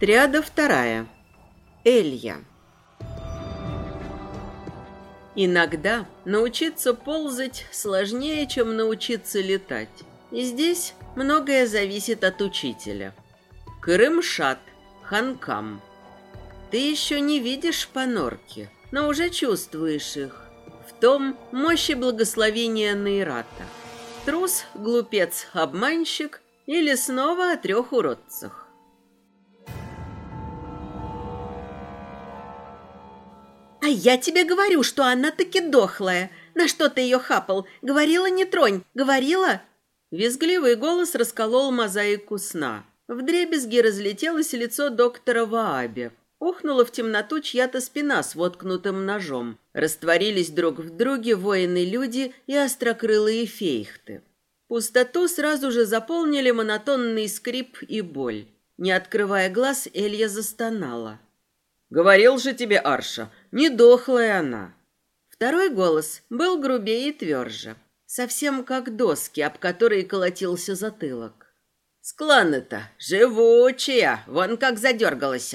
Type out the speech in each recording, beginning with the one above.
Триада вторая. Элья. Иногда научиться ползать сложнее, чем научиться летать. И здесь многое зависит от учителя. Крымшат, Ханкам. Ты еще не видишь понорки, но уже чувствуешь их. В том мощи благословения Нейрата. Трус, глупец, обманщик или снова о трех уродцах. А я тебе говорю, что она таки дохлая. На что ты ее хапал? Говорила, не тронь. Говорила? Визгливый голос расколол мозаику сна. В дребезги разлетелось лицо доктора Вааби. Ухнула в темноту чья-то спина с воткнутым ножом. Растворились друг в друге воины-люди и острокрылые фейхты. Пустоту сразу же заполнили монотонный скрип и боль. Не открывая глаз, Элья застонала. «Говорил же тебе, Арша, не дохлая она. Второй голос был грубее и тверже, совсем как доски, об которые колотился затылок. «Скланы-то живучая, вон как задергалась!»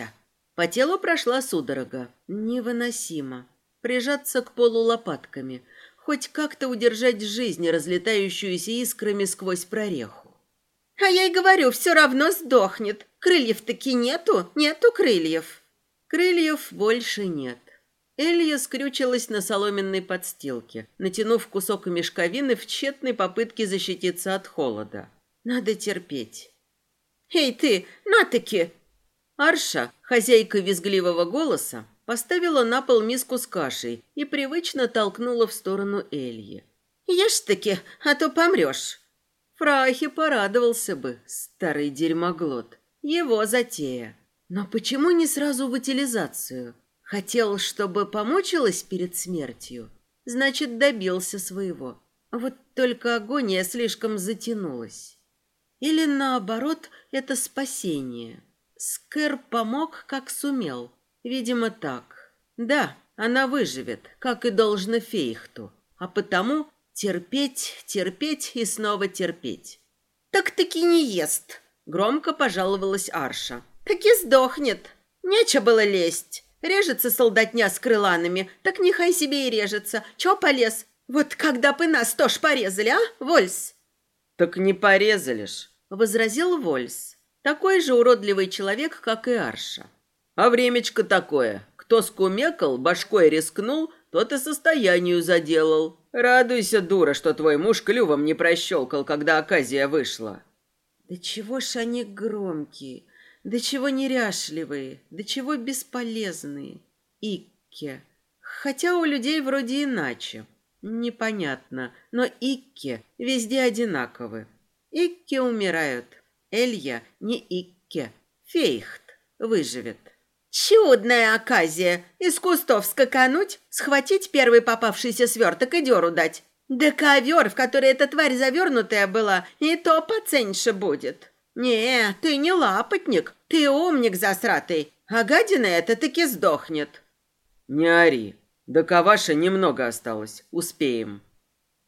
По телу прошла судорога. Невыносимо. Прижаться к полу лопатками, хоть как-то удержать жизнь, разлетающуюся искрами сквозь прореху. «А я и говорю, все равно сдохнет. Крыльев-таки нету, нету крыльев». Крыльев больше нет. Элья скрючилась на соломенной подстилке, натянув кусок мешковины в тщетной попытке защититься от холода. Надо терпеть. «Эй ты, на-таки!» Арша, хозяйка визгливого голоса, поставила на пол миску с кашей и привычно толкнула в сторону Эльи. «Ешь-таки, а то помрешь!» Фрахи порадовался бы, старый дерьмоглот. Его затея. Но почему не сразу в утилизацию? Хотел, чтобы помучилась перед смертью? Значит, добился своего. Вот только агония слишком затянулась. Или наоборот, это спасение. Скэр помог, как сумел. Видимо, так. Да, она выживет, как и должно Фейхту. А потому терпеть, терпеть и снова терпеть. «Так-таки не ест», — громко пожаловалась Арша. «Таки сдохнет. Нечего было лезть. Режется солдатня с крыланами, так нехай себе и режется. Чё полез? Вот когда бы нас тоже порезали, а, Вольс?» «Так не порезали ж», — возразил Вольс. Такой же уродливый человек, как и Арша. «А времечко такое. Кто скумекал, башкой рискнул, тот и состоянию заделал. Радуйся, дура, что твой муж клювом не прощелкал, когда оказия вышла». «Да чего ж они громкие!» Да чего неряшливые, да чего бесполезные. Икке. Хотя у людей вроде иначе. Непонятно, но Икке везде одинаковы. Икке умирают. Элья не Икке. Фейхт выживет. Чудная оказия. Из кустов скакануть, схватить первый попавшийся сверток и дёру дать. Да ковер, в который эта тварь завернутая была, и то поценьше будет. «Не, ты не лапотник, ты умник засратый, а гадина эта таки сдохнет». «Не ори, до каваша немного осталось, успеем».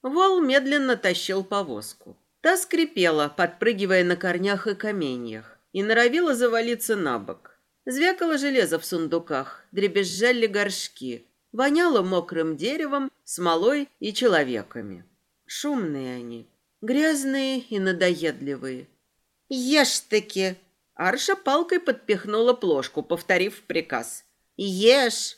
Вол медленно тащил повозку. Та скрипела, подпрыгивая на корнях и каменьях, и норовила завалиться на бок. Звякало железо в сундуках, дребезжали горшки, воняло мокрым деревом, смолой и человеками. Шумные они, грязные и надоедливые, «Ешь-таки!» Арша палкой подпихнула плошку, повторив приказ. «Ешь!»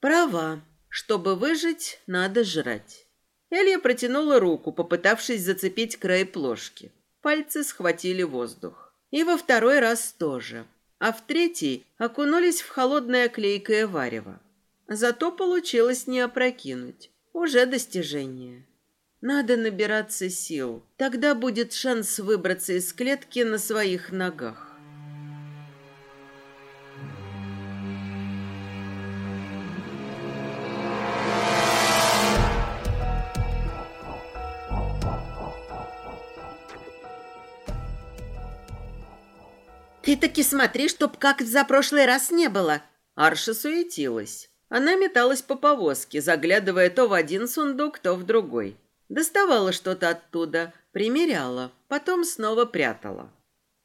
«Права. Чтобы выжить, надо жрать». Элья протянула руку, попытавшись зацепить край плошки. Пальцы схватили воздух. И во второй раз тоже. А в третий окунулись в холодное клейкое варево. Зато получилось не опрокинуть. Уже достижение. Надо набираться сил. Тогда будет шанс выбраться из клетки на своих ногах. «Ты таки смотри, чтоб как за прошлый раз не было!» Арша суетилась. Она металась по повозке, заглядывая то в один сундук, то в другой. Доставала что-то оттуда, примеряла, потом снова прятала.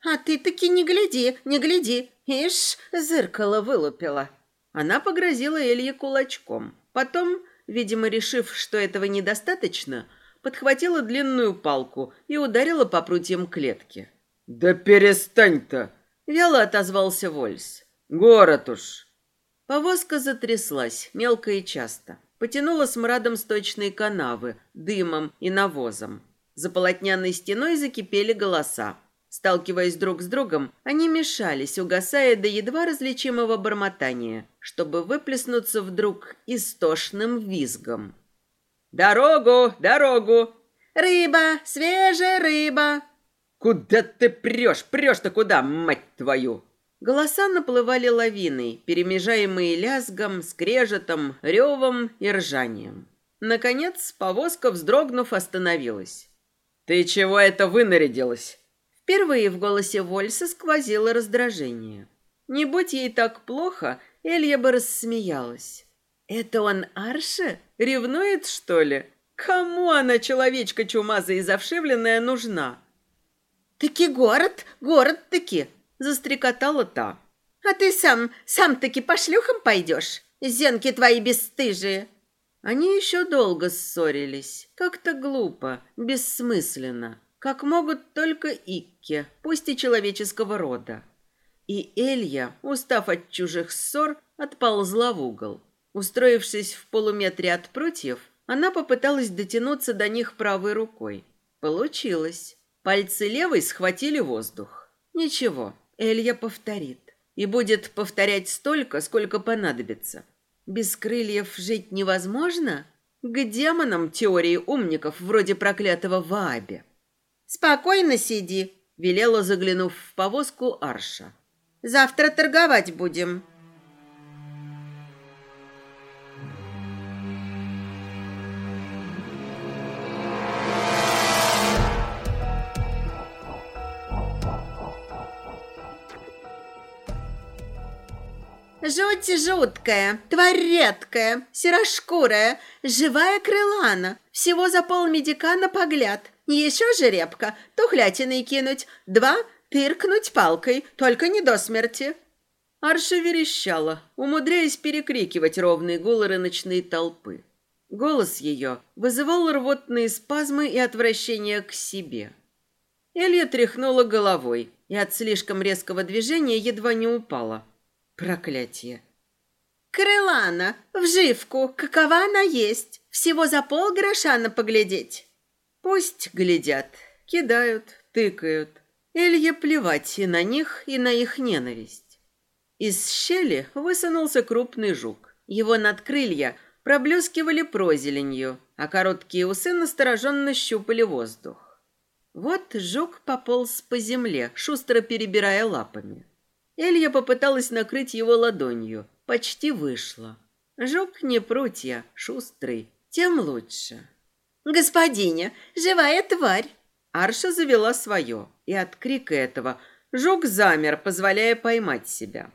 А ты таки не гляди, не гляди. Ишь, зеркало вылупила. Она погрозила Элье кулачком. Потом, видимо, решив, что этого недостаточно, подхватила длинную палку и ударила по прутьям клетки. «Да перестань-то!» — вяло отозвался Вольс. «Город уж!» Повозка затряслась, мелко и часто. Потянула смрадом сточной канавы, дымом и навозом. За полотняной стеной закипели голоса. Сталкиваясь друг с другом, они мешались, угасая до едва различимого бормотания, чтобы выплеснуться вдруг истошным визгом. «Дорогу! Дорогу!» «Рыба! Свежая рыба!» «Куда ты прешь? Прешь-то куда, мать твою?» Голоса наплывали лавиной, перемежаемые лязгом, скрежетом, ревом и ржанием. Наконец, повозка, вздрогнув, остановилась. «Ты чего это вынарядилась?» Впервые в голосе Вольса сквозило раздражение. Не будь ей так плохо, Элья бы рассмеялась. «Это он Арша? Ревнует, что ли? Кому она, человечка чумазая и завшивленная, нужна?» «Таки город, город-таки!» — застрекотала та. «А ты сам, сам-таки по шлюхам пойдешь? Зенки твои бесстыжие!» Они еще долго ссорились. Как-то глупо, бессмысленно как могут только Икке, пусть и человеческого рода. И Элья, устав от чужих ссор, отползла в угол. Устроившись в полуметре от прутьев, она попыталась дотянуться до них правой рукой. Получилось. Пальцы левой схватили воздух. Ничего, Элья повторит. И будет повторять столько, сколько понадобится. Без крыльев жить невозможно? К демонам теории умников вроде проклятого Вааби. «Спокойно сиди», — велела, заглянув в повозку Арша. «Завтра торговать будем». Жуть жуткая, тварь редкая, серошкурая, живая крылана, всего за полмедика на погляд. Еще жеребка, тухлятиной кинуть, два — тыркнуть палкой, только не до смерти». Арша верещала, умудряясь перекрикивать ровные гул рыночной толпы. Голос ее вызывал рвотные спазмы и отвращение к себе. Элья тряхнула головой и от слишком резкого движения едва не упала. Проклятие! «Крылана, вживку, какова она есть? Всего за полгроша на поглядеть!» Пусть глядят, кидают, тыкают. Илье плевать и на них, и на их ненависть. Из щели высунулся крупный жук. Его надкрылья проблескивали прозеленью, а короткие усы настороженно щупали воздух. Вот жук пополз по земле, шустро перебирая лапами. Элья попыталась накрыть его ладонью. Почти вышло. Жук не прутья, шустрый, тем лучше. «Господиня, живая тварь!» Арша завела свое, и от крика этого жук замер, позволяя поймать себя.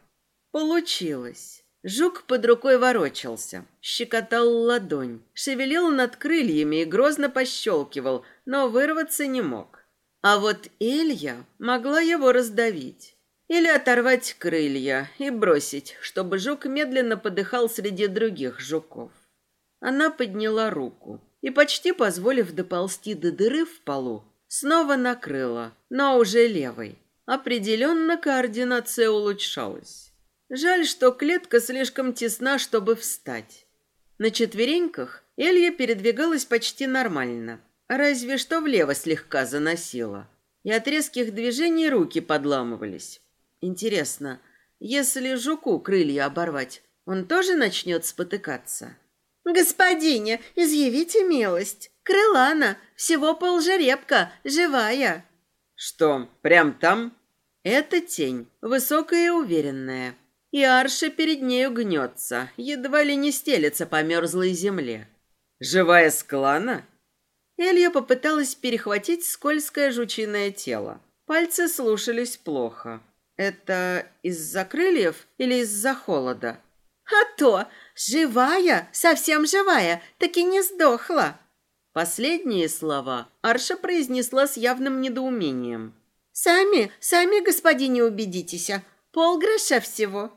Получилось. Жук под рукой ворочался, щекотал ладонь, шевелил над крыльями и грозно пощелкивал, но вырваться не мог. А вот Элья могла его раздавить. Или оторвать крылья и бросить, чтобы жук медленно подыхал среди других жуков. Она подняла руку и, почти позволив доползти до дыры в полу, снова накрыла, но уже левой. Определенно координация улучшалась. Жаль, что клетка слишком тесна, чтобы встать. На четвереньках Элья передвигалась почти нормально, разве что влево слегка заносила. И от резких движений руки подламывались. Интересно, если жуку крылья оборвать, он тоже начнет спотыкаться? «Господине, изъявите милость. Крылана, всего полжеребка, живая». «Что, прям там?» «Это тень, высокая и уверенная. И арша перед нею гнется, едва ли не стелется по мерзлой земле. Живая склана?» Элья попыталась перехватить скользкое жучиное тело. Пальцы слушались плохо. «Это из-за крыльев или из-за холода?» «А то! Живая, совсем живая, так и не сдохла. Последние слова Арша произнесла с явным недоумением. Сами, сами, господине, убедитесь. А полгроша всего.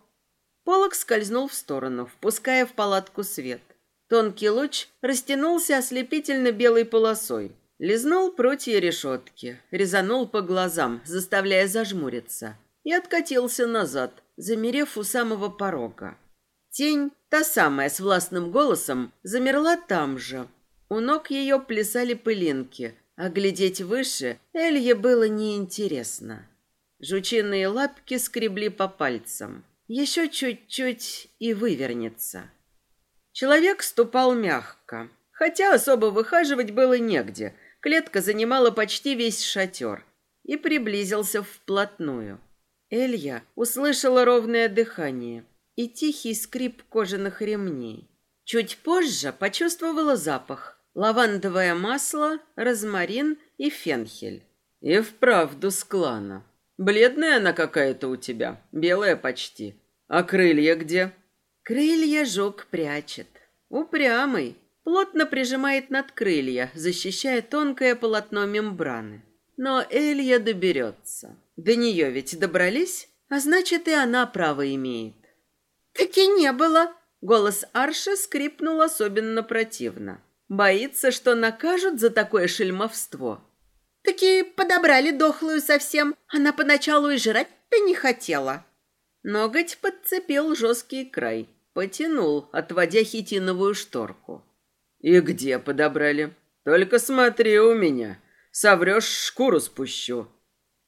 Полок скользнул в сторону, впуская в палатку свет. Тонкий луч растянулся ослепительно белой полосой. Лизнул прутья решетки, резанул по глазам, заставляя зажмуриться, и откатился назад, замерев у самого порога. Тень, та самая с властным голосом, замерла там же. У ног ее плясали пылинки, а глядеть выше Элье было неинтересно. Жучиные лапки скребли по пальцам. Еще чуть-чуть и вывернется. Человек ступал мягко, хотя особо выхаживать было негде. Клетка занимала почти весь шатер и приблизился вплотную. Элья услышала ровное дыхание и тихий скрип кожаных ремней. Чуть позже почувствовала запах. Лавандовое масло, розмарин и фенхель. И вправду с клана. Бледная она какая-то у тебя, белая почти. А крылья где? Крылья жук прячет. Упрямый. Плотно прижимает над крылья, защищая тонкое полотно мембраны. Но Элья доберется. До нее ведь добрались, а значит, и она право имеет. «Таки не было!» Голос Арши скрипнул особенно противно. Боится, что накажут за такое шельмовство. Таки подобрали дохлую совсем. Она поначалу и жрать-то не хотела. Ноготь подцепил жесткий край, потянул, отводя хитиновую шторку. «И где подобрали? Только смотри у меня. Соврешь, шкуру спущу».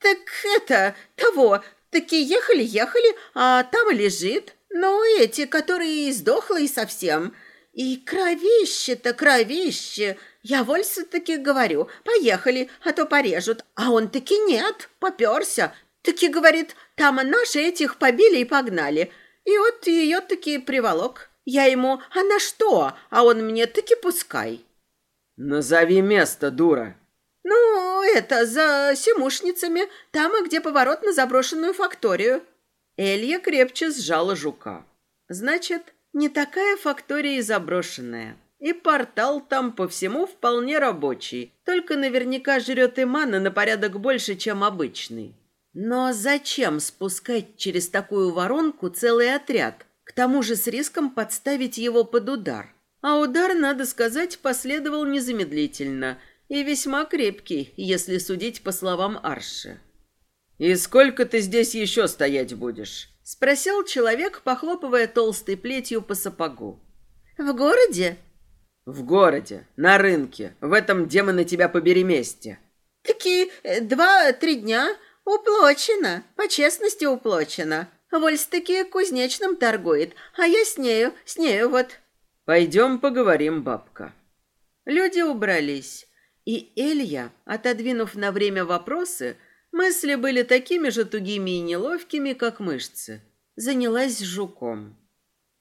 «Так это, того, таки ехали-ехали, а там лежит. Ну, эти, которые издохлые совсем. И кровище-то, кровище. Я Вольсу-таки говорю, поехали, а то порежут. А он таки нет, поперся. Таки говорит, там наши этих побили и погнали. И вот ее таки приволок. Я ему, а на что? А он мне таки пускай. Назови место, дура. Это за Семушницами, там, где поворот на заброшенную факторию. Элья крепче сжала жука. Значит, не такая фактория и заброшенная. И портал там по всему вполне рабочий, только наверняка жрет и мана на порядок больше, чем обычный. Но зачем спускать через такую воронку целый отряд, к тому же с риском подставить его под удар? А удар, надо сказать, последовал незамедлительно и весьма крепкий, если судить по словам Арши. «И сколько ты здесь еще стоять будешь?» — спросил человек, похлопывая толстой плетью по сапогу. «В городе?» В городе, на рынке, в этом демоны тебя побери месте. Такие э, два-три дня уплочено, по честности уплочено. Вольс-таки кузнечным торгует, а я с нею, с нею вот. Пойдем поговорим, бабка. Люди убрались, и Элья, отодвинув на время вопросы, мысли были такими же тугими и неловкими, как мышцы, занялась жуком.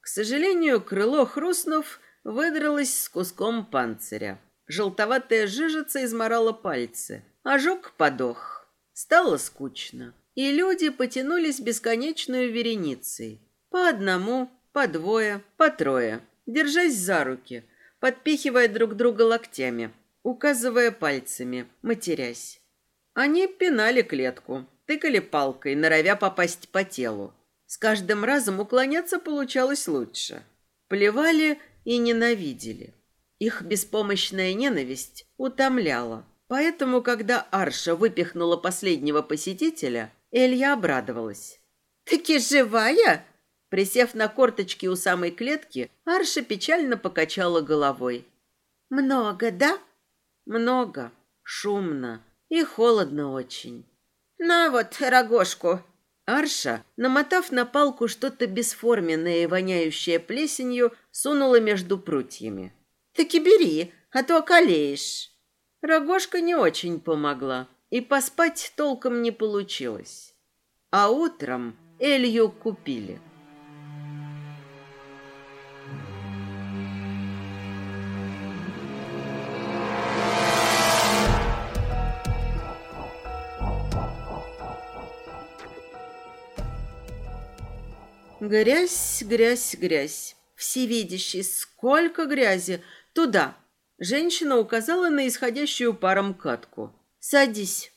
К сожалению, крыло хрустнув, выдралась с куском панциря. Желтоватая жижица изморала пальцы. Ожог подох. Стало скучно. И люди потянулись бесконечную вереницей. По одному, по двое, по трое. Держась за руки, подпихивая друг друга локтями, указывая пальцами, матерясь. Они пинали клетку, тыкали палкой, норовя попасть по телу. С каждым разом уклоняться получалось лучше. Плевали и ненавидели. Их беспомощная ненависть утомляла. Поэтому, когда Арша выпихнула последнего посетителя, Элья обрадовалась. «Таки живая?» Присев на корточки у самой клетки, Арша печально покачала головой. «Много, да?» «Много. Шумно. И холодно очень». «На вот, рогожку». Арша, намотав на палку что-то бесформенное и воняющее плесенью, сунула между прутьями. «Таки бери, а то околеешь». Рогожка не очень помогла, и поспать толком не получилось. А утром Элью купили. Грязь, грязь, грязь. Всевидящий, сколько грязи. Туда. Женщина указала на исходящую паром катку. Садись.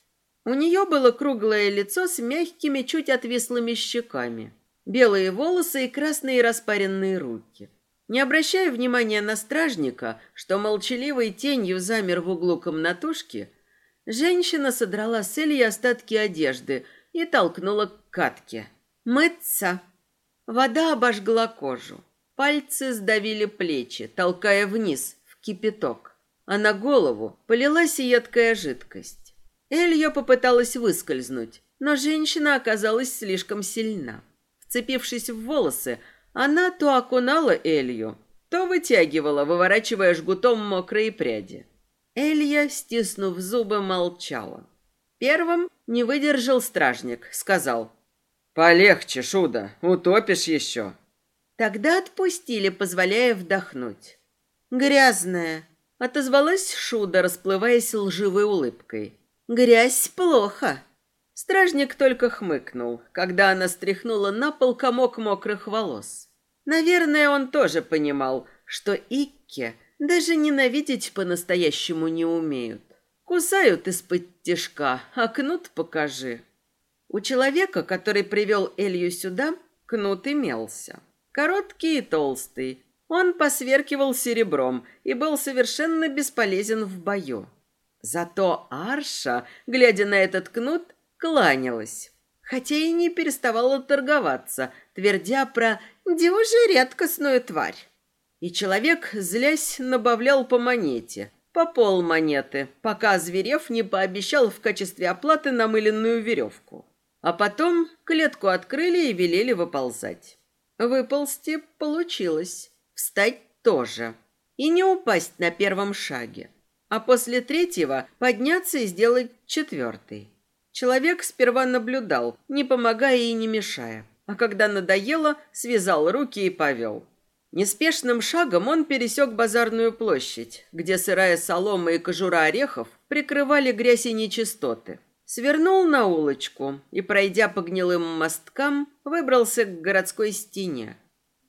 У нее было круглое лицо с мягкими, чуть отвислыми щеками, белые волосы и красные распаренные руки. Не обращая внимания на стражника, что молчаливой тенью замер в углу комнатушки, женщина содрала с Эльи остатки одежды и толкнула к катке. «Мыться!» Вода обожгла кожу. Пальцы сдавили плечи, толкая вниз, в кипяток. А на голову полилась едкая жидкость. Элья попыталась выскользнуть, но женщина оказалась слишком сильна. Вцепившись в волосы, она то окунала Элью, то вытягивала, выворачивая жгутом мокрые пряди. Элья, стиснув зубы, молчала. Первым не выдержал стражник, сказал. «Полегче, Шуда, утопишь еще». Тогда отпустили, позволяя вдохнуть. «Грязная», — отозвалась Шуда, расплываясь лживой улыбкой. «Грязь плохо». Стражник только хмыкнул, когда она стряхнула на пол комок мокрых волос. Наверное, он тоже понимал, что Икке даже ненавидеть по-настоящему не умеют. Кусают из-под тишка, а кнут покажи. У человека, который привел Элью сюда, кнут имелся. Короткий и толстый. Он посверкивал серебром и был совершенно бесполезен в бою. Зато Арша, глядя на этот кнут, кланялась. Хотя и не переставала торговаться, твердя про Дюже редкостную тварь. И человек, злясь, набавлял по монете, по пол монеты, пока Зверев не пообещал в качестве оплаты намыленную веревку. А потом клетку открыли и велели выползать. Выползти получилось, встать тоже. И не упасть на первом шаге. А после третьего подняться и сделать четвертый. Человек сперва наблюдал, не помогая и не мешая а когда надоело, связал руки и повел. Неспешным шагом он пересек базарную площадь, где сырая солома и кожура орехов прикрывали грязь и нечистоты. Свернул на улочку и, пройдя по гнилым мосткам, выбрался к городской стене.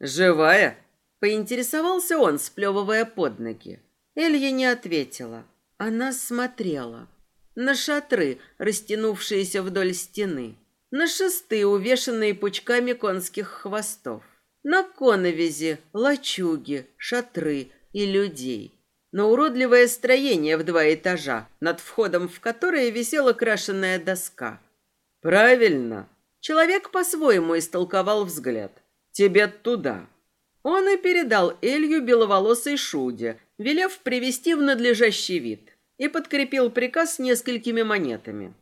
«Живая?» – поинтересовался он, сплевывая под ноги. Элья не ответила. Она смотрела на шатры, растянувшиеся вдоль стены на шесты, увешанные пучками конских хвостов, на коновизи, лачуги, шатры и людей, на уродливое строение в два этажа, над входом в которое висела крашенная доска. «Правильно!» Человек по-своему истолковал взгляд. «Тебе туда!» Он и передал Элью беловолосой Шуде, велев привести в надлежащий вид, и подкрепил приказ несколькими монетами.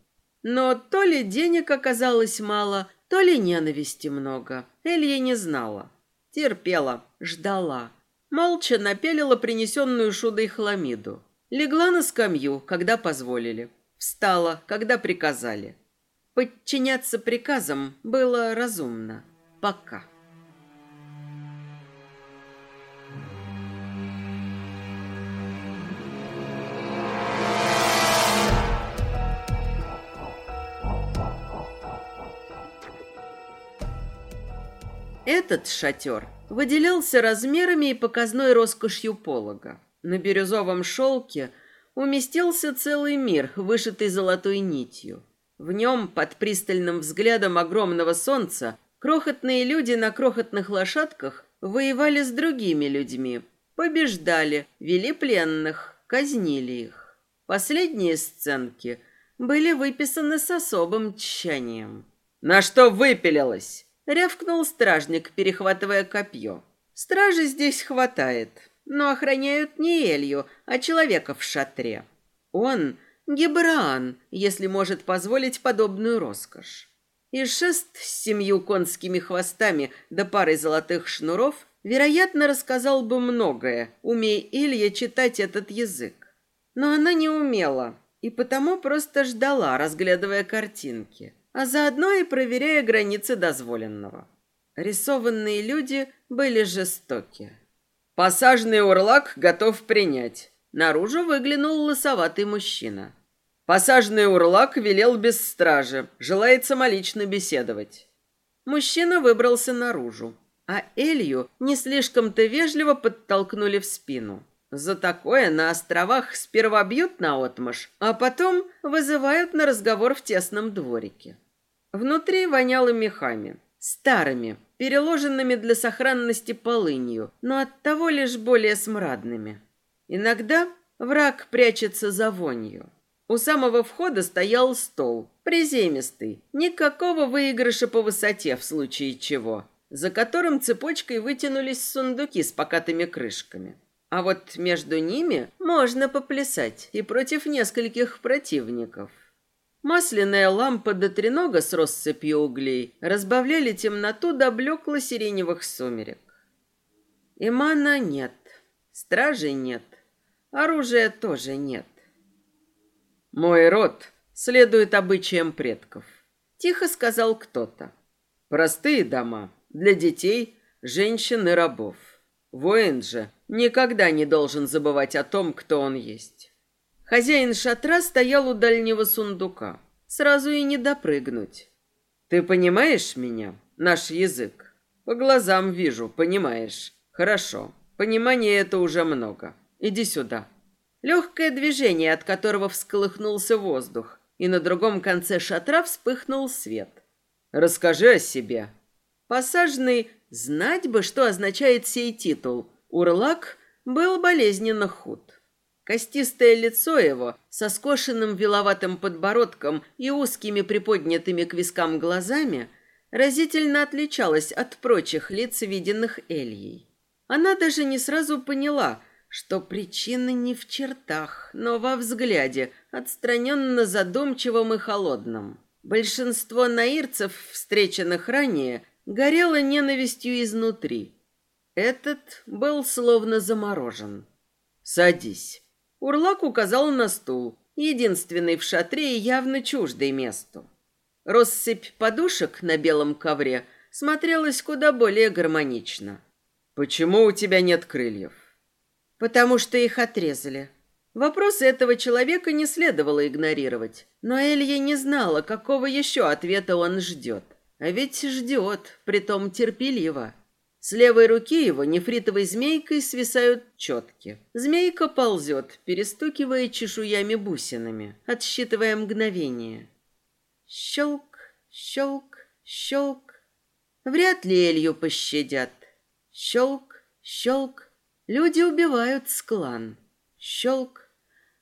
Но то ли денег оказалось мало, то ли ненависти много. Элья не знала. Терпела, ждала. Молча напелила принесенную шудой хламиду. Легла на скамью, когда позволили. Встала, когда приказали. Подчиняться приказам было разумно. Пока. Этот шатер выделялся размерами и показной роскошью полога. На бирюзовом шелке уместился целый мир, вышитый золотой нитью. В нем, под пристальным взглядом огромного солнца, крохотные люди на крохотных лошадках воевали с другими людьми, побеждали, вели пленных, казнили их. Последние сценки были выписаны с особым тщанием. «На что выпилилась?» Рявкнул стражник, перехватывая копье. Стражи здесь хватает, но охраняют не Элью, а человека в шатре. Он Гебраан, если может позволить подобную роскошь. И шест с семью конскими хвостами да парой золотых шнуров, вероятно, рассказал бы многое, умей Илья читать этот язык. Но она не умела, и потому просто ждала, разглядывая картинки а заодно и проверяя границы дозволенного. Рисованные люди были жестоки. «Посаженный урлак готов принять». Наружу выглянул лысоватый мужчина. Посаженный урлак велел без стражи, желает самолично беседовать. Мужчина выбрался наружу, а Элью не слишком-то вежливо подтолкнули в спину. За такое на островах сперва бьют на отмаш, а потом вызывают на разговор в тесном дворике. Внутри воняло мехами, старыми, переложенными для сохранности полынью, но оттого лишь более смрадными. Иногда враг прячется за вонью. У самого входа стоял стол, приземистый, никакого выигрыша по высоте в случае чего, за которым цепочкой вытянулись сундуки с покатыми крышками. А вот между ними можно поплясать и против нескольких противников. Масляная лампа до тренога с россыпью углей разбавляли темноту до блекло-сиреневых сумерек. Имана нет, стражей нет, оружия тоже нет. Мой род следует обычаям предков, тихо сказал кто-то. Простые дома для детей, женщин и рабов. Воин же никогда не должен забывать о том, кто он есть. Хозяин шатра стоял у дальнего сундука. Сразу и не допрыгнуть. Ты понимаешь меня? Наш язык. По глазам вижу, понимаешь. Хорошо. Понимания это уже много. Иди сюда. Легкое движение, от которого всколыхнулся воздух, и на другом конце шатра вспыхнул свет. Расскажи о себе. Посаженный знать бы, что означает сей титул. Урлак был болезненно худ. Костистое лицо его со скошенным виловатым подбородком и узкими приподнятыми к вискам глазами разительно отличалось от прочих лиц, виденных Эльей. Она даже не сразу поняла, что причина не в чертах, но во взгляде, отстраненно задумчивом и холодном. Большинство наирцев, встреченных ранее, горело ненавистью изнутри. Этот был словно заморожен. «Садись». Урлак указал на стул, единственный в шатре и явно чуждый месту. Россыпь подушек на белом ковре смотрелась куда более гармонично. «Почему у тебя нет крыльев?» «Потому что их отрезали». Вопрос этого человека не следовало игнорировать, но Элья не знала, какого еще ответа он ждет. А ведь ждет, притом терпеливо. С левой руки его нефритовой змейкой свисают четки. Змейка ползет, перестукивая чешуями-бусинами, отсчитывая мгновение. Щелк, щелк, щелк. Вряд ли Элью пощадят. Щелк, щелк. Люди убивают склан. Щелк.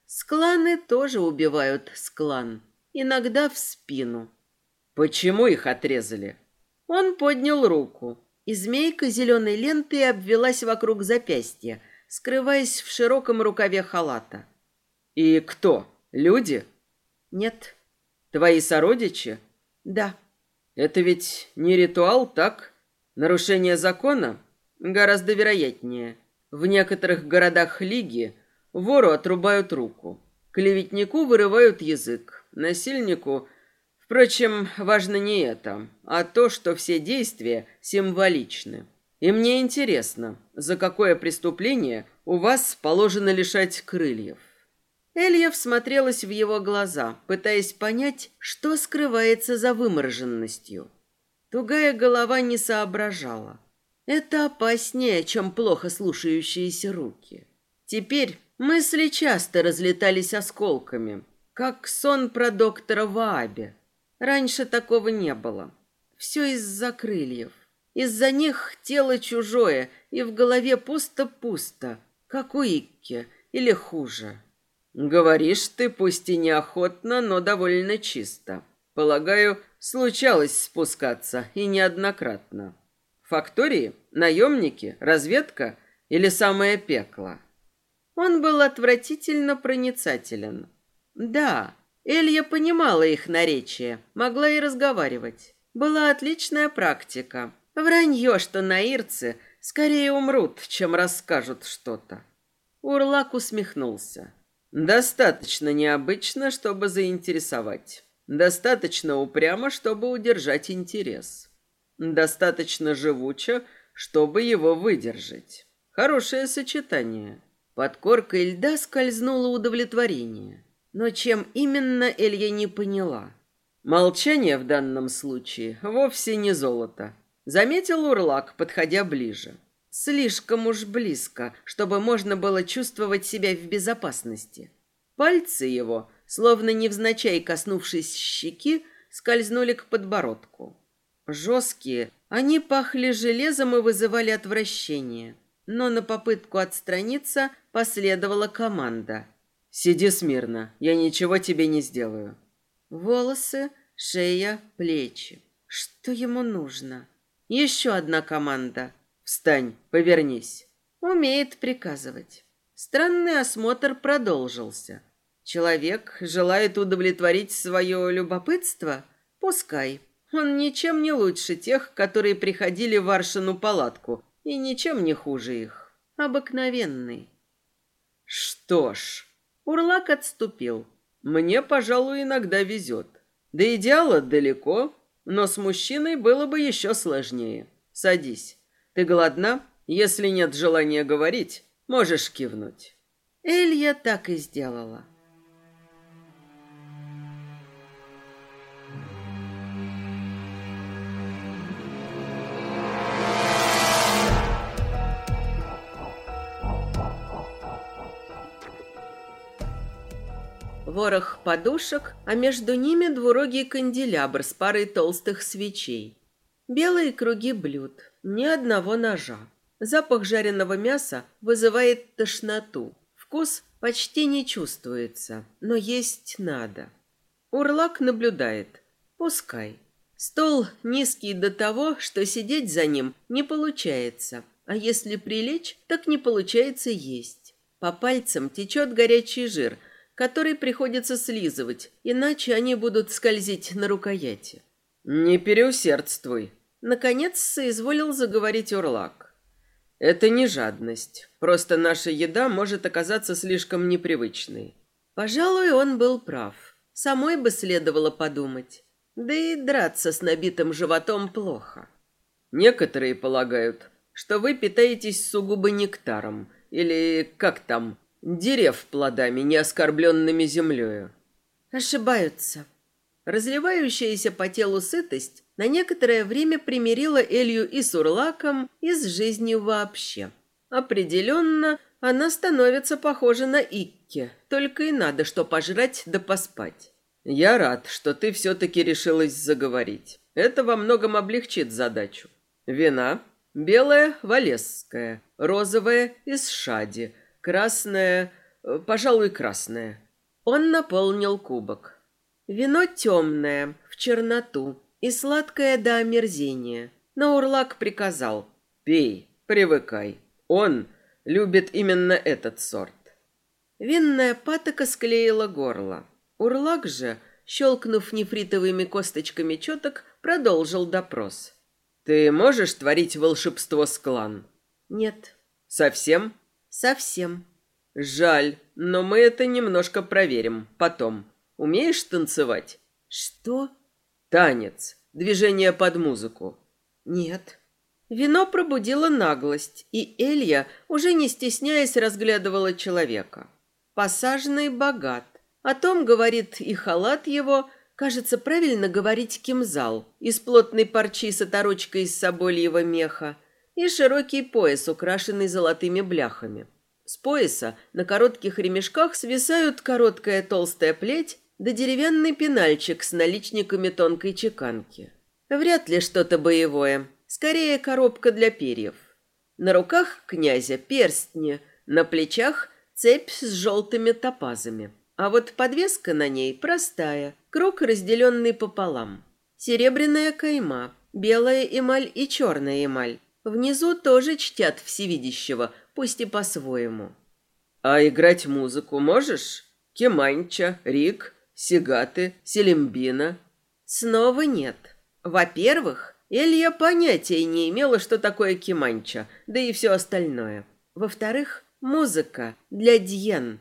Скланы тоже убивают склан. Иногда в спину. Почему их отрезали? Он поднял руку. И змейка зеленой лентой обвелась вокруг запястья, скрываясь в широком рукаве халата. «И кто? Люди?» «Нет». «Твои сородичи?» «Да». «Это ведь не ритуал, так? Нарушение закона?» «Гораздо вероятнее. В некоторых городах Лиги вору отрубают руку, клеветнику вырывают язык, насильнику Впрочем, важно не это, а то, что все действия символичны. И мне интересно, за какое преступление у вас положено лишать крыльев? Элья всмотрелась в его глаза, пытаясь понять, что скрывается за вымороженностью. Тугая голова не соображала. Это опаснее, чем плохо слушающиеся руки. Теперь мысли часто разлетались осколками, как сон про доктора Ваабе. Раньше такого не было. Все из-за крыльев. Из-за них тело чужое, и в голове пусто-пусто, как у Икки, или хуже. Говоришь ты, пусть и неохотно, но довольно чисто. Полагаю, случалось спускаться, и неоднократно. Фактории, наемники, разведка или самое пекло? Он был отвратительно проницателен. Да, Элья понимала их наречие, могла и разговаривать. Была отличная практика. Вранье, что наирцы скорее умрут, чем расскажут что-то. Урлак усмехнулся. Достаточно необычно, чтобы заинтересовать. Достаточно упрямо, чтобы удержать интерес. Достаточно живуче, чтобы его выдержать. Хорошее сочетание. Под коркой льда скользнуло удовлетворение. Но чем именно Элья не поняла. Молчание в данном случае вовсе не золото. Заметил Урлак, подходя ближе. Слишком уж близко, чтобы можно было чувствовать себя в безопасности. Пальцы его, словно невзначай коснувшись щеки, скользнули к подбородку. Жесткие, они пахли железом и вызывали отвращение. Но на попытку отстраниться последовала команда. «Сиди смирно, я ничего тебе не сделаю». Волосы, шея, плечи. Что ему нужно? Еще одна команда. «Встань, повернись». Умеет приказывать. Странный осмотр продолжился. Человек желает удовлетворить свое любопытство? Пускай. Он ничем не лучше тех, которые приходили в Аршину палатку, и ничем не хуже их. Обыкновенный. Что ж, Урлак отступил. Мне, пожалуй, иногда везет. До идеала далеко, но с мужчиной было бы еще сложнее. Садись. Ты голодна? Если нет желания говорить, можешь кивнуть. Элья так и сделала. Ворох подушек, а между ними двурогий канделябр с парой толстых свечей. Белые круги блюд, ни одного ножа. Запах жареного мяса вызывает тошноту. Вкус почти не чувствуется, но есть надо. Урлак наблюдает. Пускай. Стол низкий до того, что сидеть за ним не получается, а если прилечь, так не получается есть. По пальцам течет горячий жир – который приходится слизывать, иначе они будут скользить на рукояти. «Не переусердствуй», — наконец соизволил заговорить Урлак. «Это не жадность, просто наша еда может оказаться слишком непривычной». Пожалуй, он был прав. Самой бы следовало подумать. Да и драться с набитым животом плохо. Некоторые полагают, что вы питаетесь сугубо нектаром, или как там, дерев плодами, не оскорбленными землею. Ошибаются. Разливающаяся по телу сытость на некоторое время примирила Элью и с Урлаком, и с жизнью вообще. Определенно, она становится похожа на Икке, только и надо что пожрать да поспать. Я рад, что ты все-таки решилась заговорить. Это во многом облегчит задачу. Вина белая – валесская, розовая – из шади – Красное, э, пожалуй, красное. Он наполнил кубок. Вино темное, в черноту и сладкое до омерзения. Но Урлак приказал. Пей, привыкай. Он любит именно этот сорт. Винная патока склеила горло. Урлак же, щелкнув нефритовыми косточками четок, продолжил допрос. «Ты можешь творить волшебство с клан?» «Нет». «Совсем?» Совсем. Жаль, но мы это немножко проверим потом. Умеешь танцевать? Что? Танец. Движение под музыку. Нет. Вино пробудило наглость, и Элья, уже не стесняясь, разглядывала человека. Посаженный богат. О том говорит и халат его, кажется, правильно говорить кимзал, из плотной парчи с оторочкой из собольего меха, и широкий пояс, украшенный золотыми бляхами. С пояса на коротких ремешках свисают короткая толстая плеть да деревянный пенальчик с наличниками тонкой чеканки. Вряд ли что-то боевое, скорее коробка для перьев. На руках князя перстни, на плечах цепь с желтыми топазами. А вот подвеска на ней простая, круг, разделенный пополам. Серебряная кайма, белая эмаль и черная эмаль. Внизу тоже чтят всевидящего, пусть и по-своему. А играть музыку можешь? Кеманча, Рик, Сигаты, Селимбина? Снова нет. Во-первых, Элья понятия не имела, что такое кеманча, да и все остальное. Во-вторых, музыка для Дьен.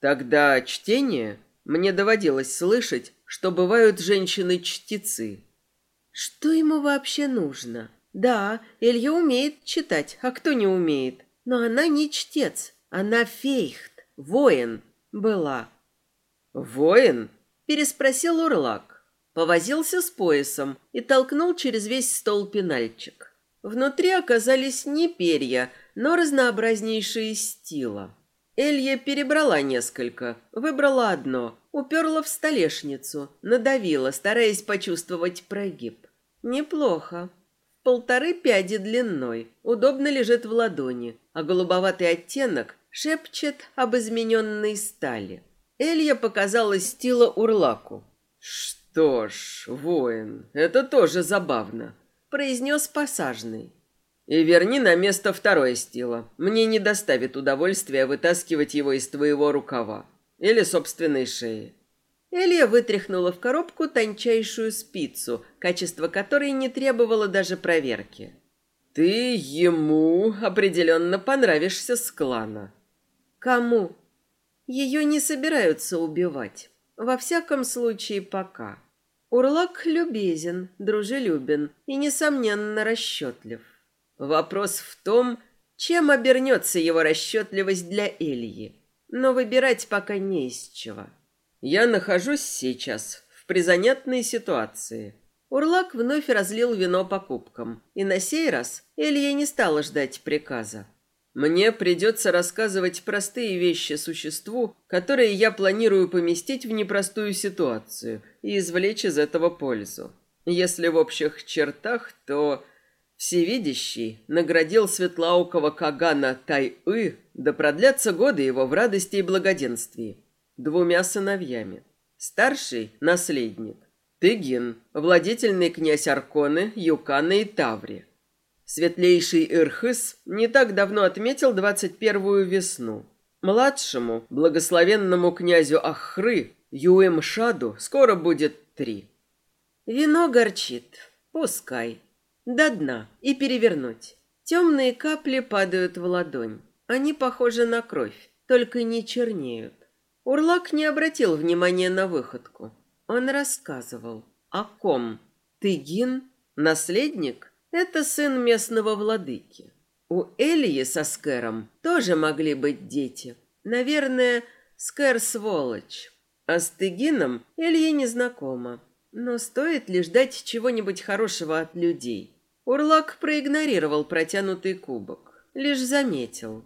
Тогда чтение мне доводилось слышать, что бывают женщины-чтецы. Что ему вообще нужно? Да, Илья умеет читать, а кто не умеет? Но она не чтец, она фейхт, воин была. «Воин?» – переспросил Урлак. Повозился с поясом и толкнул через весь стол пенальчик. Внутри оказались не перья, но разнообразнейшие стила. Элья перебрала несколько, выбрала одно, уперла в столешницу, надавила, стараясь почувствовать прогиб. Неплохо. Полторы пяди длиной, удобно лежит в ладони, а голубоватый оттенок шепчет об измененной стали. Элья показала стила Урлаку. «Что ж, воин, это тоже забавно», — произнес посажный. И верни на место второе стило. Мне не доставит удовольствия вытаскивать его из твоего рукава или собственной шеи. Элья вытряхнула в коробку тончайшую спицу, качество которой не требовало даже проверки. Ты ему определенно понравишься с клана. Кому? Ее не собираются убивать. Во всяком случае, пока. Урлак любезен, дружелюбен и, несомненно, расчетлив. Вопрос в том, чем обернется его расчетливость для Эльи. Но выбирать пока не из чего. Я нахожусь сейчас в призанятной ситуации. Урлак вновь разлил вино по кубкам. И на сей раз Элья не стала ждать приказа. Мне придется рассказывать простые вещи существу, которые я планирую поместить в непростую ситуацию и извлечь из этого пользу. Если в общих чертах, то Всевидящий наградил светлоукого Кагана Тай-ы, да продлятся годы его в радости и благоденствии, двумя сыновьями. Старший – наследник, Тыгин, владетельный князь Арконы, Юкана и Таври. Светлейший Ирхыс не так давно отметил двадцать первую весну. Младшему, благословенному князю Ахры, Юэм-Шаду, скоро будет три. Вино горчит, пускай до дна и перевернуть. Темные капли падают в ладонь. Они похожи на кровь, только не чернеют. Урлак не обратил внимания на выходку. Он рассказывал. О ком? Тыгин? Наследник? Это сын местного владыки. У Эльи со Скэром тоже могли быть дети. Наверное, Скэр сволочь. А с Тыгином Элье не знакома. Но стоит ли ждать чего-нибудь хорошего от людей? Урлак проигнорировал протянутый кубок, лишь заметил.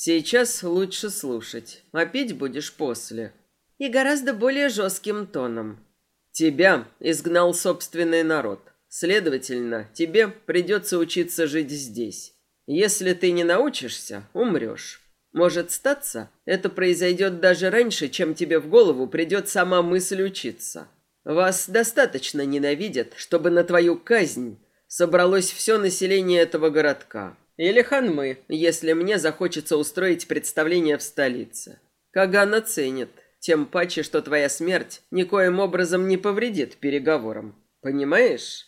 «Сейчас лучше слушать, а пить будешь после». И гораздо более жестким тоном. «Тебя изгнал собственный народ. Следовательно, тебе придется учиться жить здесь. Если ты не научишься, умрешь. Может статься, это произойдет даже раньше, чем тебе в голову придет сама мысль учиться. Вас достаточно ненавидят, чтобы на твою казнь собралось все население этого городка. Или ханмы, если мне захочется устроить представление в столице. Каган оценит, тем паче, что твоя смерть никоим образом не повредит переговорам. Понимаешь?